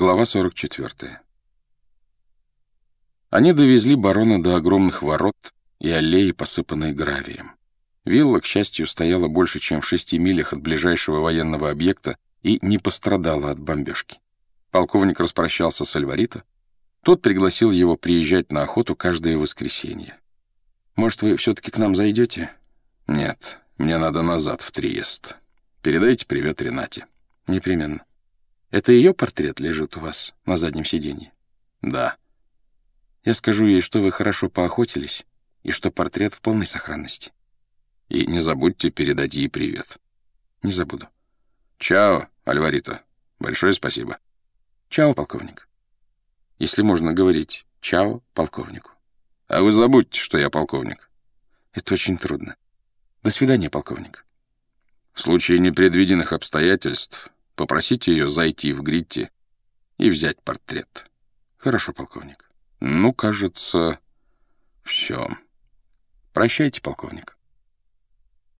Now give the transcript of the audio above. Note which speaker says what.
Speaker 1: Глава 44. Они довезли барона до огромных ворот и аллеи, посыпанной гравием. Вилла, к счастью, стояла больше, чем в шести милях от ближайшего военного объекта и не пострадала от бомбежки. Полковник распрощался с Альварито. Тот пригласил его приезжать на охоту каждое воскресенье. «Может, вы все-таки к нам зайдете?» «Нет, мне надо назад, в Триест. Передайте привет Ренате». «Непременно». Это ее портрет лежит у вас на заднем сиденье? Да. Я скажу ей, что вы хорошо поохотились и что портрет в полной сохранности. И не забудьте передать ей привет. Не забуду. Чао, Альварита. Большое спасибо. Чао, полковник. Если можно говорить «чао» полковнику. А вы забудьте, что я полковник. Это очень трудно. До свидания, полковник. В случае непредвиденных обстоятельств Попросите ее зайти в Гритти и взять портрет. Хорошо, полковник. Ну, кажется, все. Прощайте, полковник.